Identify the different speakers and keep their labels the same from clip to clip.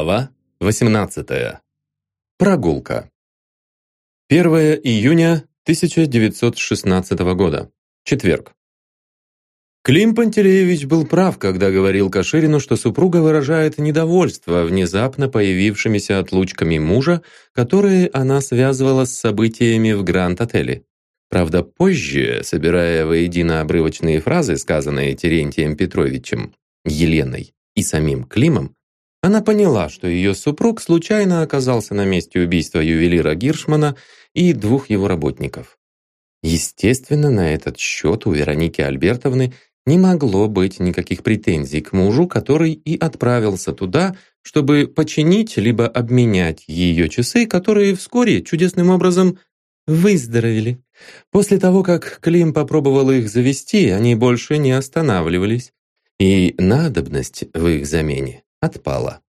Speaker 1: Глава 18. Прогулка. 1 июня 1916 года. Четверг. Клим Пантелеевич был прав, когда говорил Каширину, что супруга выражает недовольство внезапно появившимися отлучками мужа, которые она связывала с событиями в Гранд-отеле. Правда, позже, собирая воедино обрывочные фразы, сказанные Терентием Петровичем, Еленой и самим Климом, она поняла, что ее супруг случайно оказался на месте убийства ювелира Гиршмана и двух его работников. Естественно, на этот счет у Вероники Альбертовны не могло быть никаких претензий к мужу, который и отправился туда, чтобы починить либо обменять ее часы, которые вскоре чудесным образом выздоровели. После того, как Клим попробовал их завести, они больше не останавливались, и надобность в их замене отпала.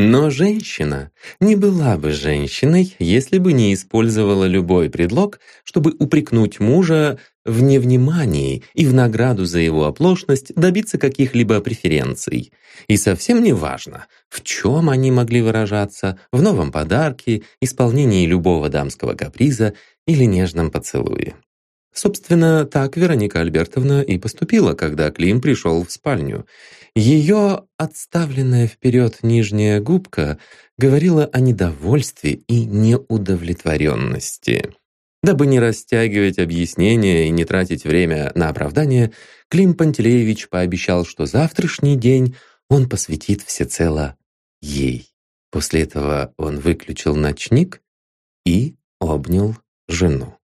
Speaker 1: Но женщина не была бы женщиной, если бы не использовала любой предлог, чтобы упрекнуть мужа в невнимании и в награду за его оплошность добиться каких-либо преференций. И совсем не важно, в чем они могли выражаться, в новом подарке, исполнении любого дамского каприза или нежном поцелуе. Собственно, так Вероника Альбертовна и поступила, когда Клим пришел в спальню. Ее отставленная вперед нижняя губка говорила о недовольстве и неудовлетворенности. Дабы не растягивать объяснения и не тратить время на оправдание, Клим Пантелеевич пообещал, что завтрашний день он посвятит всецело ей. После этого он выключил ночник и обнял жену.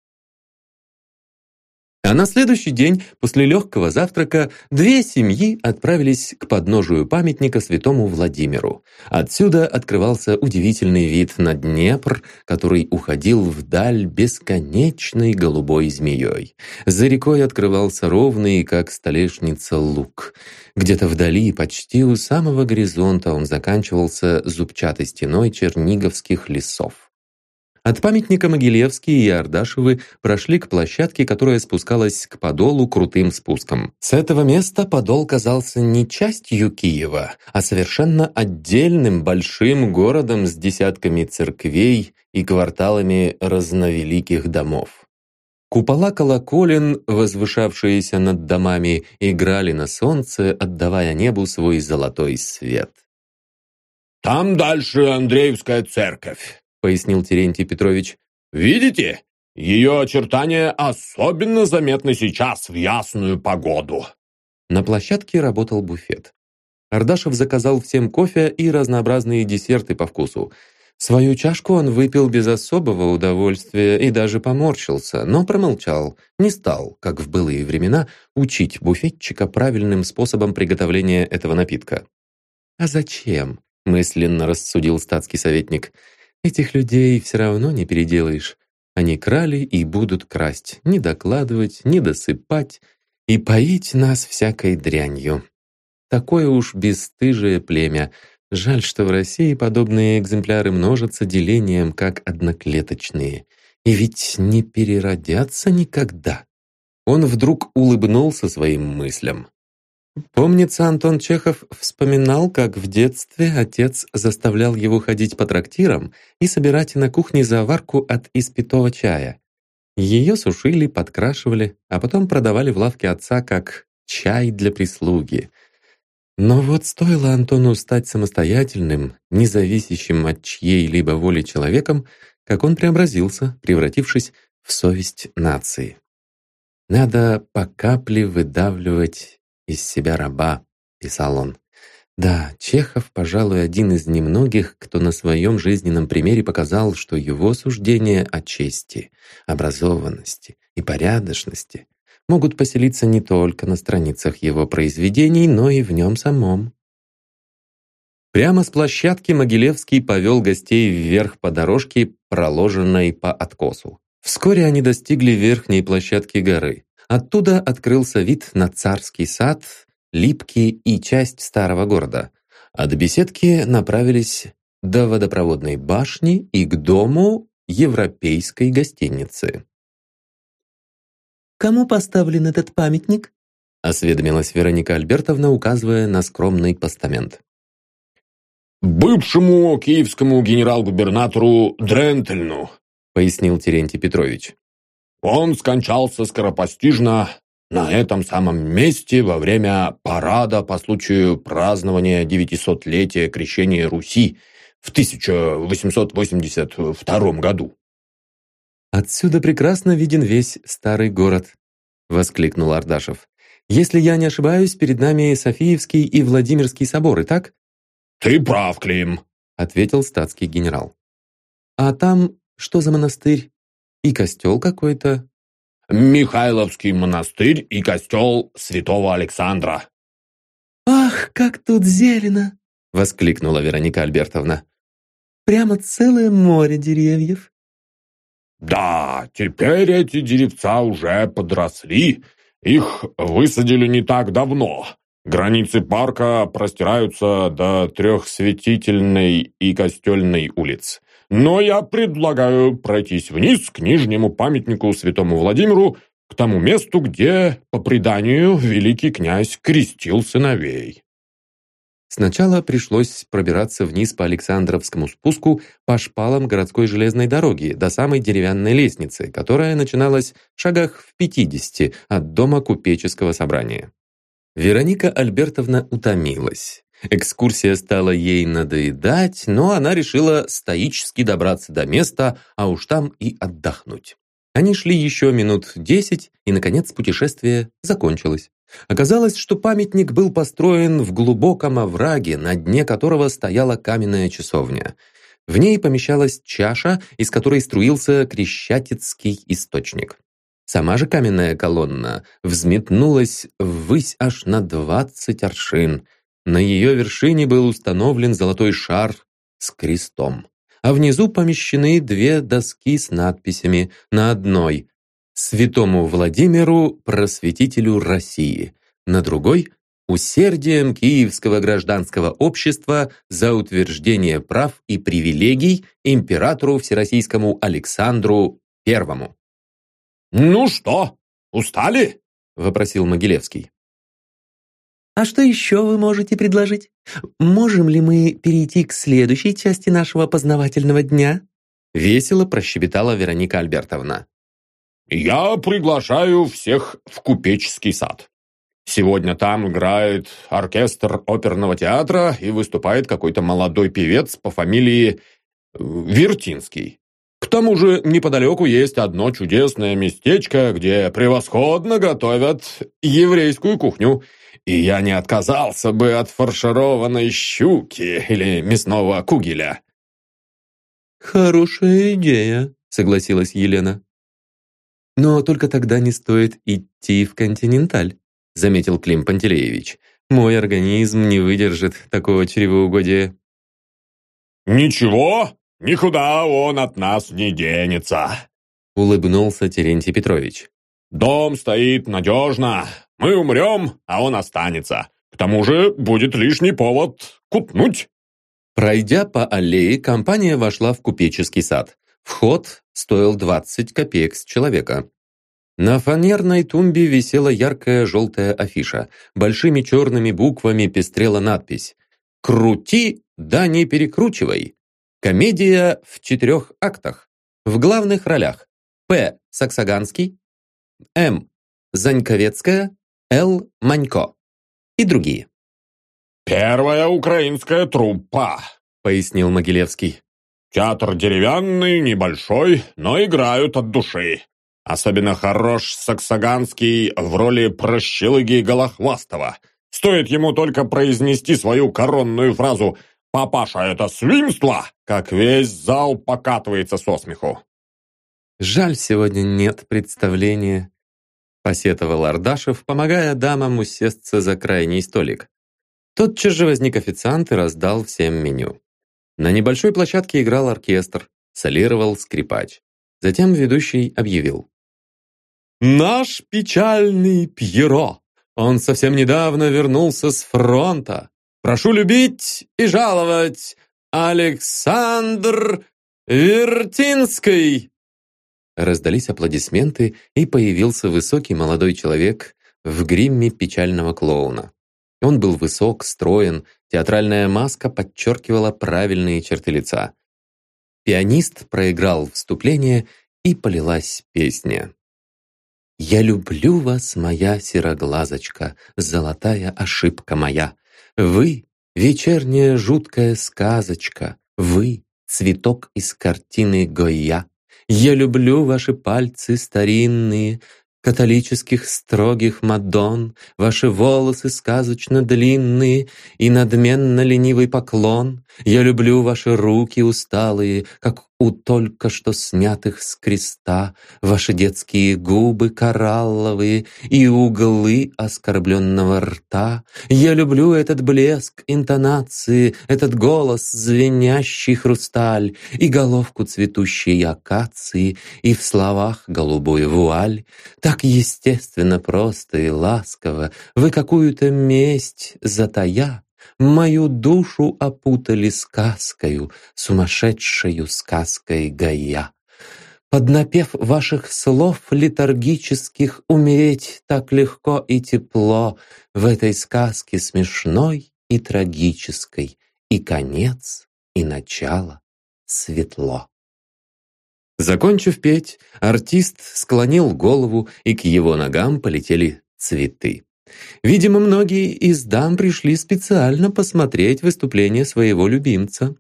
Speaker 1: А на следующий день, после легкого завтрака, две семьи отправились к подножию памятника святому Владимиру. Отсюда открывался удивительный вид на Днепр, который уходил вдаль бесконечной голубой змеей. За рекой открывался ровный, как столешница, луг. Где-то вдали, почти у самого горизонта, он заканчивался зубчатой стеной черниговских лесов. От памятника Могилевские и Ардашевы прошли к площадке, которая спускалась к Подолу крутым спуском. С этого места Подол казался не частью Киева, а совершенно отдельным большим городом с десятками церквей и кварталами разновеликих домов. Купола колоколен, возвышавшиеся над домами, играли на солнце, отдавая небу свой золотой свет.
Speaker 2: «Там дальше Андреевская церковь»,
Speaker 1: пояснил Терентий Петрович.
Speaker 2: «Видите? Ее очертания особенно заметны сейчас, в ясную погоду».
Speaker 1: На площадке работал буфет. Ардашев заказал всем кофе и разнообразные десерты по вкусу. Свою чашку он выпил без особого удовольствия и даже поморщился, но промолчал, не стал, как в былые времена, учить буфетчика правильным способом приготовления этого напитка. «А зачем?» – мысленно рассудил статский советник – Этих людей все равно не переделаешь. Они крали и будут красть, не докладывать, не досыпать и поить нас всякой дрянью. Такое уж бесстыжее племя. Жаль, что в России подобные экземпляры множатся делением, как одноклеточные. И ведь не переродятся никогда. Он вдруг улыбнулся своим мыслям. Помнится, Антон Чехов вспоминал, как в детстве отец заставлял его ходить по трактирам и собирать на кухне заварку от испитого чая. Ее сушили, подкрашивали, а потом продавали в лавке отца как чай для прислуги. Но вот стоило Антону стать самостоятельным, независящим от чьей-либо воли человеком, как он преобразился, превратившись в совесть нации. Надо по капле выдавливать из себя раба», — писал он. Да, Чехов, пожалуй, один из немногих, кто на своем жизненном примере показал, что его суждения о чести, образованности и порядочности могут поселиться не только на страницах его произведений, но и в нем самом. Прямо с площадки Могилевский повел гостей вверх по дорожке, проложенной по откосу. Вскоре они достигли верхней площадки горы. Оттуда открылся вид на царский сад, липки и часть старого города. А до беседки направились до водопроводной башни и к дому европейской гостиницы.
Speaker 3: «Кому поставлен этот памятник?»
Speaker 1: осведомилась Вероника Альбертовна, указывая на скромный постамент.
Speaker 2: бывшему киевскому генерал-губернатору Дрентельну»,
Speaker 1: пояснил Терентий Петрович.
Speaker 2: «Он скончался скоропостижно на этом самом месте во время парада по случаю празднования 900-летия крещения Руси в 1882 году.
Speaker 1: «Отсюда прекрасно виден весь старый город», — воскликнул Ардашев. «Если я не ошибаюсь, перед нами Софиевский и Владимирский соборы, так?»
Speaker 2: «Ты прав, Клим», —
Speaker 1: ответил статский генерал. «А там что за монастырь? И костел какой-то?»
Speaker 2: Михайловский монастырь и костел святого Александра».
Speaker 3: «Ах, как тут зелено!»
Speaker 1: — воскликнула Вероника Альбертовна.
Speaker 3: «Прямо целое море деревьев».
Speaker 2: «Да, теперь эти деревца уже подросли. Их высадили не так давно. Границы парка простираются до Трехсветительной и Костельной улиц. Но я предлагаю пройтись вниз к нижнему памятнику святому Владимиру, к тому месту, где, по преданию, великий князь крестил сыновей.
Speaker 1: Сначала пришлось пробираться вниз по Александровскому спуску по шпалам городской железной дороги до самой деревянной лестницы, которая начиналась в шагах в 50 от дома купеческого собрания. Вероника Альбертовна утомилась. Экскурсия стала ей надоедать, но она решила стоически добраться до места, а уж там и отдохнуть. Они шли еще минут десять, и, наконец, путешествие закончилось. Оказалось, что памятник был построен в глубоком овраге, на дне которого стояла каменная часовня. В ней помещалась чаша, из которой струился крещатицкий источник. Сама же каменная колонна взметнулась ввысь аж на двадцать аршин – на ее вершине был установлен золотой шар с крестом, а внизу помещены две доски с надписями на одной «Святому Владимиру, просветителю России», на другой «Усердием Киевского гражданского общества за утверждение прав и привилегий императору Всероссийскому Александру Первому».
Speaker 2: «Ну что, устали?»
Speaker 1: – вопросил Могилевский.
Speaker 3: А что еще вы можете предложить? Можем ли мы перейти к следующей части нашего познавательного дня?»
Speaker 1: Весело прощебетала Вероника Альбертовна.
Speaker 2: «Я приглашаю всех в купеческий сад. Сегодня там играет оркестр оперного театра и выступает какой-то молодой певец по фамилии э, Вертинский. К тому же неподалеку есть одно чудесное местечко, где превосходно готовят еврейскую кухню – и я не отказался бы от фаршированной щуки или мясного кугеля».
Speaker 1: «Хорошая идея», — согласилась Елена. «Но только тогда не стоит идти в «Континенталь», — заметил Клим Пантелеевич. «Мой организм не выдержит такого чревоугодия».
Speaker 2: «Ничего, никуда он от нас не денется», —
Speaker 1: улыбнулся Терентий Петрович.
Speaker 2: «Дом стоит надежно, мы умрем, а он останется. К тому же будет лишний повод купнуть».
Speaker 1: Пройдя по аллее, компания вошла в купеческий сад. Вход стоил 20 копеек с человека. На фанерной тумбе висела яркая желтая афиша. Большими черными буквами пестрела надпись «Крути, да не перекручивай». Комедия в четырех актах. В главных ролях П. Саксаганский, М. Заньковецкая, Л. Манько и другие.
Speaker 2: «Первая украинская труппа», — пояснил Могилевский. «Театр деревянный, небольшой, но играют от души. Особенно хорош Саксаганский в роли прощелыги Голохвастова. Стоит ему только произнести свою коронную фразу «Папаша, это свинство!» как весь зал покатывается со смеху.
Speaker 1: «Жаль, сегодня нет представления», посетовал Ардашев, помогая дамам усесться за крайний столик. Тотчас же возник официант и раздал всем меню. На небольшой площадке играл оркестр, солировал скрипач. Затем ведущий объявил. «Наш печальный Пьеро! Он совсем недавно вернулся с фронта. Прошу любить и жаловать Александр Вертинский!» Раздались аплодисменты, и появился высокий молодой человек в гримме печального клоуна. Он был высок, строен, театральная маска подчеркивала правильные черты лица. Пианист проиграл вступление, и полилась песня. «Я люблю вас, моя сероглазочка, золотая ошибка моя. Вы — вечерняя жуткая сказочка, вы — цветок из картины Гойя. Я люблю ваши пальцы старинные, католических строгих мадон, Ваши волосы сказочно длинные и надменно ленивый поклон. Я люблю ваши руки усталые, как у только что снятых с креста, Ваши детские губы коралловые и углы оскорбленного рта. Я люблю этот блеск интонации, этот голос звенящий хрусталь и головку цветущей акации и в словах голубой вуаль. Так естественно, просто и ласково вы какую-то месть затая Мою душу опутали сказкою, сумасшедшую сказкой Гая. Под напев ваших слов летаргических умереть так легко и тепло в этой сказке смешной и трагической, и конец, и начало светло. Закончив петь, артист склонил голову, и к его ногам полетели цветы. Видимо, многие из дам пришли специально посмотреть выступление своего любимца.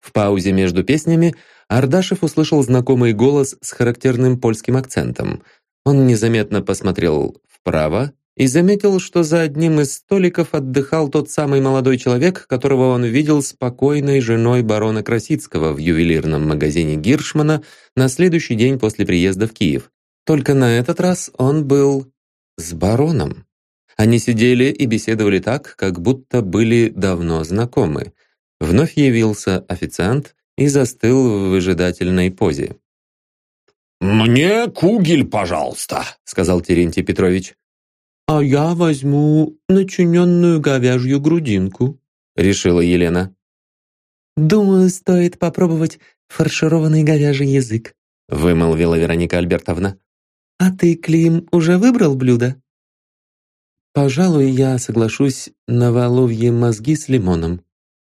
Speaker 1: В паузе между песнями Ардашев услышал знакомый голос с характерным польским акцентом. Он незаметно посмотрел вправо и заметил, что за одним из столиков отдыхал тот самый молодой человек, которого он видел спокойной женой барона Красицкого в ювелирном магазине Гиршмана на следующий день после приезда в Киев. Только на этот раз он был с бароном. Они сидели и беседовали так, как будто были давно знакомы. Вновь явился официант и застыл в выжидательной позе.
Speaker 2: «Мне кугель, пожалуйста», — сказал Терентий Петрович.
Speaker 3: «А я возьму начиненную говяжью грудинку», — решила Елена. «Думаю, стоит попробовать фаршированный говяжий язык», — вымолвила Вероника Альбертовна. «А ты, Клим, уже выбрал блюдо?» «Пожалуй, я соглашусь на воловьи мозги с лимоном»,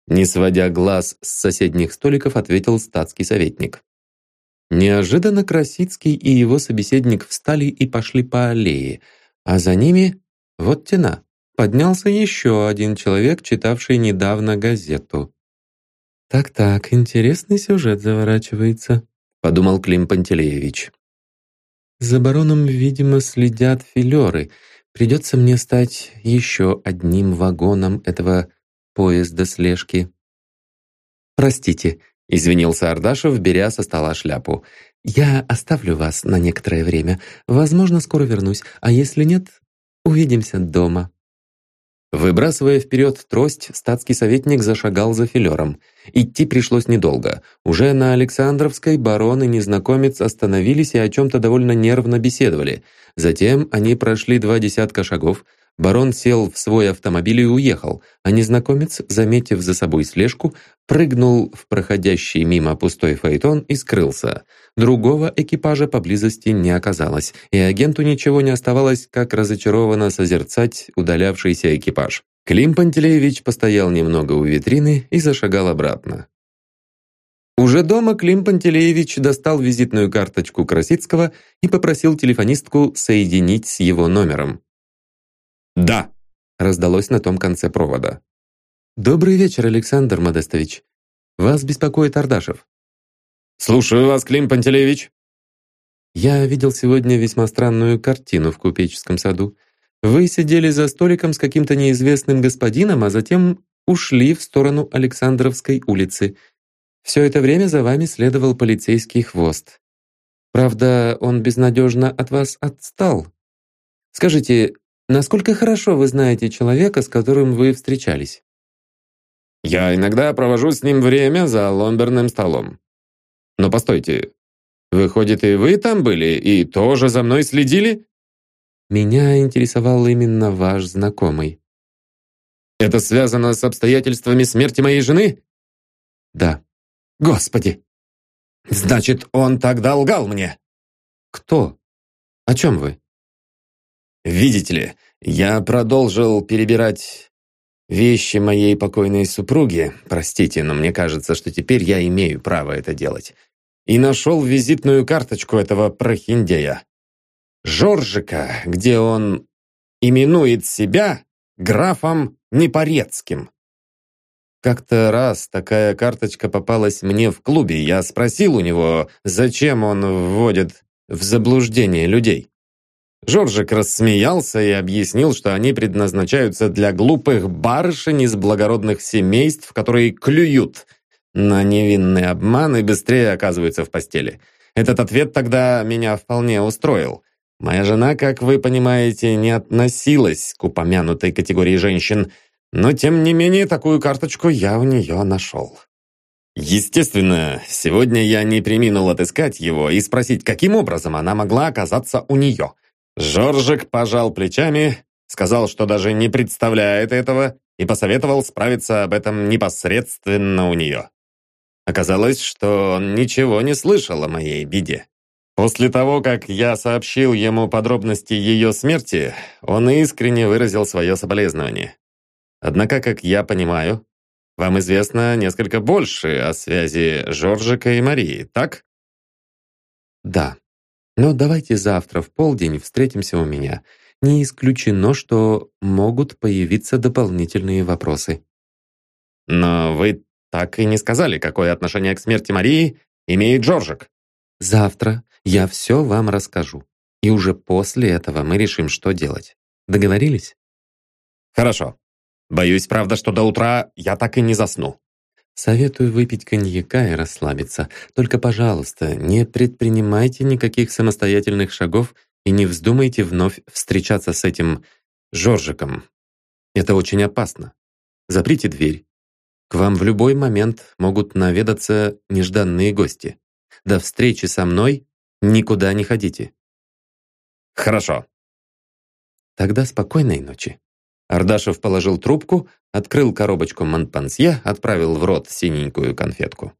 Speaker 3: не сводя глаз с соседних столиков, ответил статский советник. Неожиданно Красицкий и его собеседник встали и пошли по аллее, а за ними, вот тена, поднялся еще один человек, читавший недавно газету. «Так-так, интересный сюжет заворачивается», — подумал Клим Пантелеевич. «За бароном, видимо, следят филеры», Придется мне стать еще одним вагоном этого поезда слежки. «Простите», — извинился Ардашев, беря со стола шляпу. «Я оставлю вас на некоторое время. Возможно, скоро вернусь, а если нет, увидимся дома». Выбрасывая вперед трость, статский советник зашагал за филером. Идти пришлось недолго. Уже на Александровской барон и незнакомец остановились и о чем-то довольно нервно беседовали. Затем они прошли два десятка шагов, Барон сел в свой автомобиль и уехал, а незнакомец, заметив за собой слежку, прыгнул в проходящий мимо пустой фаэтон и скрылся. Другого экипажа поблизости не оказалось, и агенту ничего не оставалось, как разочарованно созерцать удалявшийся экипаж. Клим Пантелеевич постоял немного у витрины и зашагал обратно. Уже дома Клим Пантелеевич достал визитную карточку Красицкого и попросил телефонистку соединить с его номером.
Speaker 2: «Да», —
Speaker 1: раздалось на том конце провода. «Добрый вечер, Александр Модестович. Вас беспокоит Ардашев».
Speaker 2: «Слушаю вас, Клим Пантелеевич».
Speaker 1: «Я видел сегодня весьма странную картину в купеческом саду. Вы сидели за столиком с каким-то неизвестным господином, а затем ушли в сторону Александровской улицы. Все это время за вами следовал полицейский хвост. Правда, он безнадежно от вас отстал. Скажите, Насколько хорошо вы знаете человека, с которым вы встречались?
Speaker 2: Я иногда провожу с ним время за ломберным столом. Но постойте, выходит, и вы там были, и тоже за мной следили?
Speaker 1: Меня интересовал именно ваш знакомый.
Speaker 2: Это связано с обстоятельствами смерти моей жены?
Speaker 1: Да.
Speaker 2: Господи! Значит, он тогда лгал мне?
Speaker 1: Кто? О чем вы?
Speaker 2: Видите ли, я продолжил перебирать
Speaker 1: вещи моей покойной супруги, простите, но мне кажется, что теперь я имею право это делать, и нашел визитную карточку этого прохиндея. Жоржика, где он именует себя графом Непорецким. Как-то раз такая карточка попалась мне в клубе. Я спросил у него, зачем он вводит в заблуждение людей. Жоржик рассмеялся и объяснил, что они предназначаются для глупых барышень из благородных семейств, которые клюют на невинный обман и быстрее оказываются в постели. Этот ответ тогда меня вполне устроил. Моя жена, как вы понимаете, не относилась к упомянутой категории женщин, но тем не менее такую карточку я у нее нашел. Естественно, сегодня я не приминул отыскать его и спросить, каким образом она могла оказаться у нее. Жоржик пожал плечами, сказал, что даже не представляет этого, и посоветовал справиться об этом непосредственно у нее. Оказалось, что он ничего не слышал о моей беде. После того, как я сообщил ему подробности ее смерти, он искренне выразил свое соболезнование. Однако, как я понимаю, вам известно несколько больше о связи Жоржика и Марии, так?
Speaker 3: Да. Но давайте завтра в полдень встретимся у меня. Не исключено, что могут появиться дополнительные вопросы.
Speaker 1: Но вы так и не сказали, какое отношение к смерти Марии имеет Джорджик.
Speaker 3: Завтра я все вам расскажу. И уже после этого мы решим, что делать. Договорились?
Speaker 1: Хорошо. Боюсь, правда, что до утра я так и не засну.
Speaker 3: Советую выпить коньяка и расслабиться. Только, пожалуйста, не предпринимайте никаких самостоятельных шагов и не вздумайте вновь встречаться с этим Жоржиком. Это очень опасно. Заприте дверь. К вам в любой момент могут наведаться нежданные гости. До встречи со мной никуда не ходите.
Speaker 1: Хорошо.
Speaker 3: Тогда спокойной ночи. Ардашев положил трубку, открыл коробочку Монпансье, отправил в рот синенькую конфетку.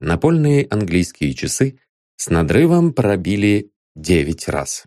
Speaker 3: Напольные английские часы с надрывом пробили девять раз.